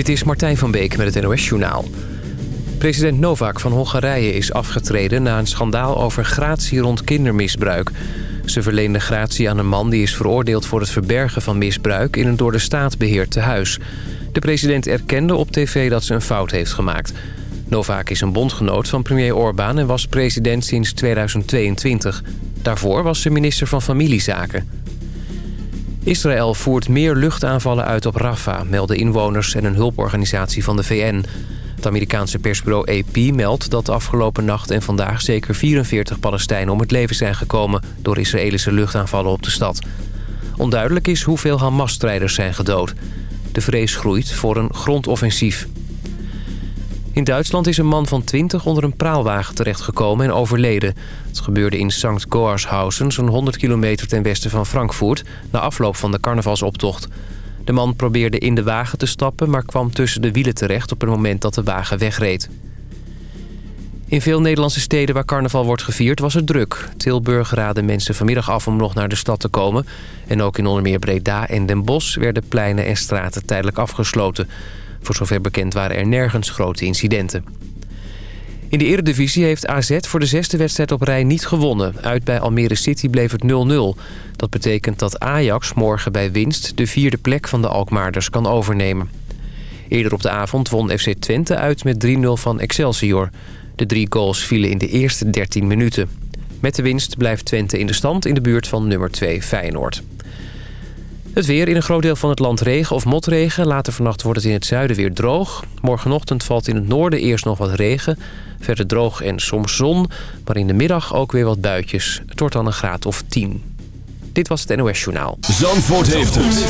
Dit is Martijn van Beek met het NOS-journaal. President Novak van Hongarije is afgetreden na een schandaal over gratie rond kindermisbruik. Ze verleende gratie aan een man die is veroordeeld voor het verbergen van misbruik... in een door de staat beheerd tehuis. De president erkende op tv dat ze een fout heeft gemaakt. Novak is een bondgenoot van premier Orbán en was president sinds 2022. Daarvoor was ze minister van Familiezaken. Israël voert meer luchtaanvallen uit op Rafah, melden inwoners en een hulporganisatie van de VN. Het Amerikaanse persbureau AP meldt dat de afgelopen nacht en vandaag zeker 44 Palestijnen om het leven zijn gekomen door Israëlische luchtaanvallen op de stad. Onduidelijk is hoeveel Hamas-strijders zijn gedood. De vrees groeit voor een grondoffensief. In Duitsland is een man van 20 onder een praalwagen terechtgekomen en overleden. Het gebeurde in St. Goarshausen, zo'n 100 kilometer ten westen van Frankfurt... na afloop van de carnavalsoptocht. De man probeerde in de wagen te stappen... maar kwam tussen de wielen terecht op het moment dat de wagen wegreed. In veel Nederlandse steden waar carnaval wordt gevierd was het druk. Tilburg raadde mensen vanmiddag af om nog naar de stad te komen. En ook in onder meer Breda en Den Bosch werden pleinen en straten tijdelijk afgesloten... Voor zover bekend waren er nergens grote incidenten. In de eredivisie heeft AZ voor de zesde wedstrijd op rij niet gewonnen. Uit bij Almere City bleef het 0-0. Dat betekent dat Ajax morgen bij winst de vierde plek van de Alkmaarders kan overnemen. Eerder op de avond won FC Twente uit met 3-0 van Excelsior. De drie goals vielen in de eerste 13 minuten. Met de winst blijft Twente in de stand in de buurt van nummer 2 Feyenoord. Het weer in een groot deel van het land regen of motregen. Later vannacht wordt het in het zuiden weer droog. Morgenochtend valt in het noorden eerst nog wat regen. Verder droog en soms zon. Maar in de middag ook weer wat buitjes. Het wordt dan een graad of 10. Dit was het NOS Journaal. Zandvoort heeft het.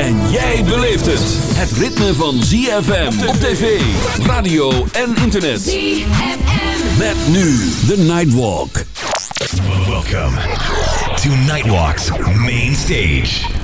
En jij beleeft het. Het ritme van ZFM op tv, radio en internet. ZFM. Met nu de Nightwalk. Welcome to Nightwalk's main stage.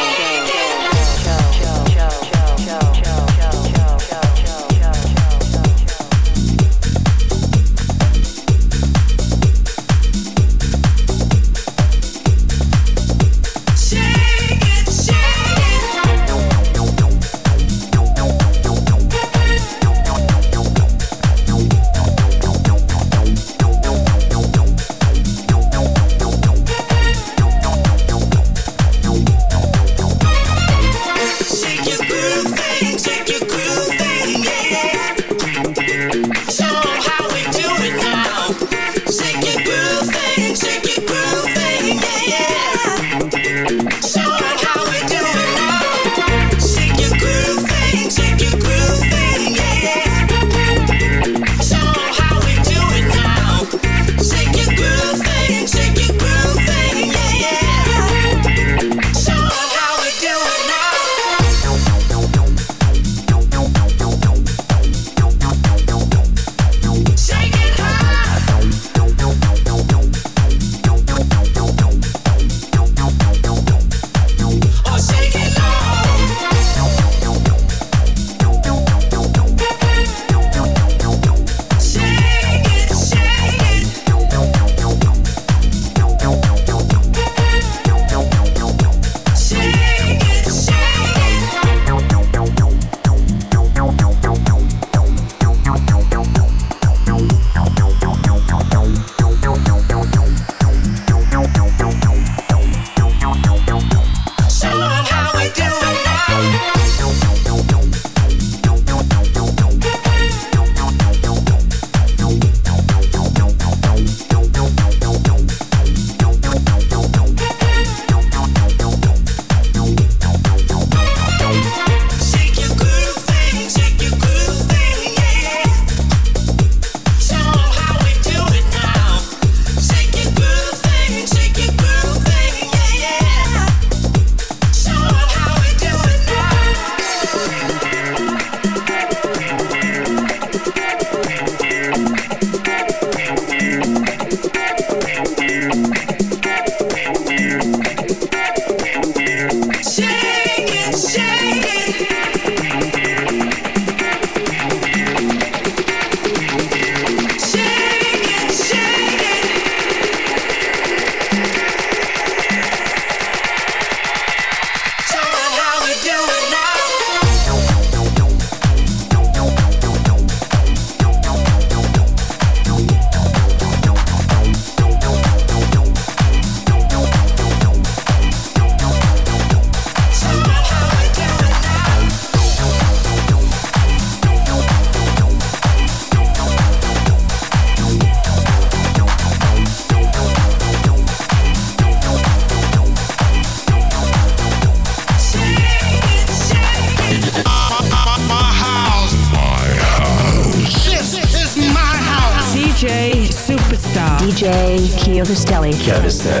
Kevin's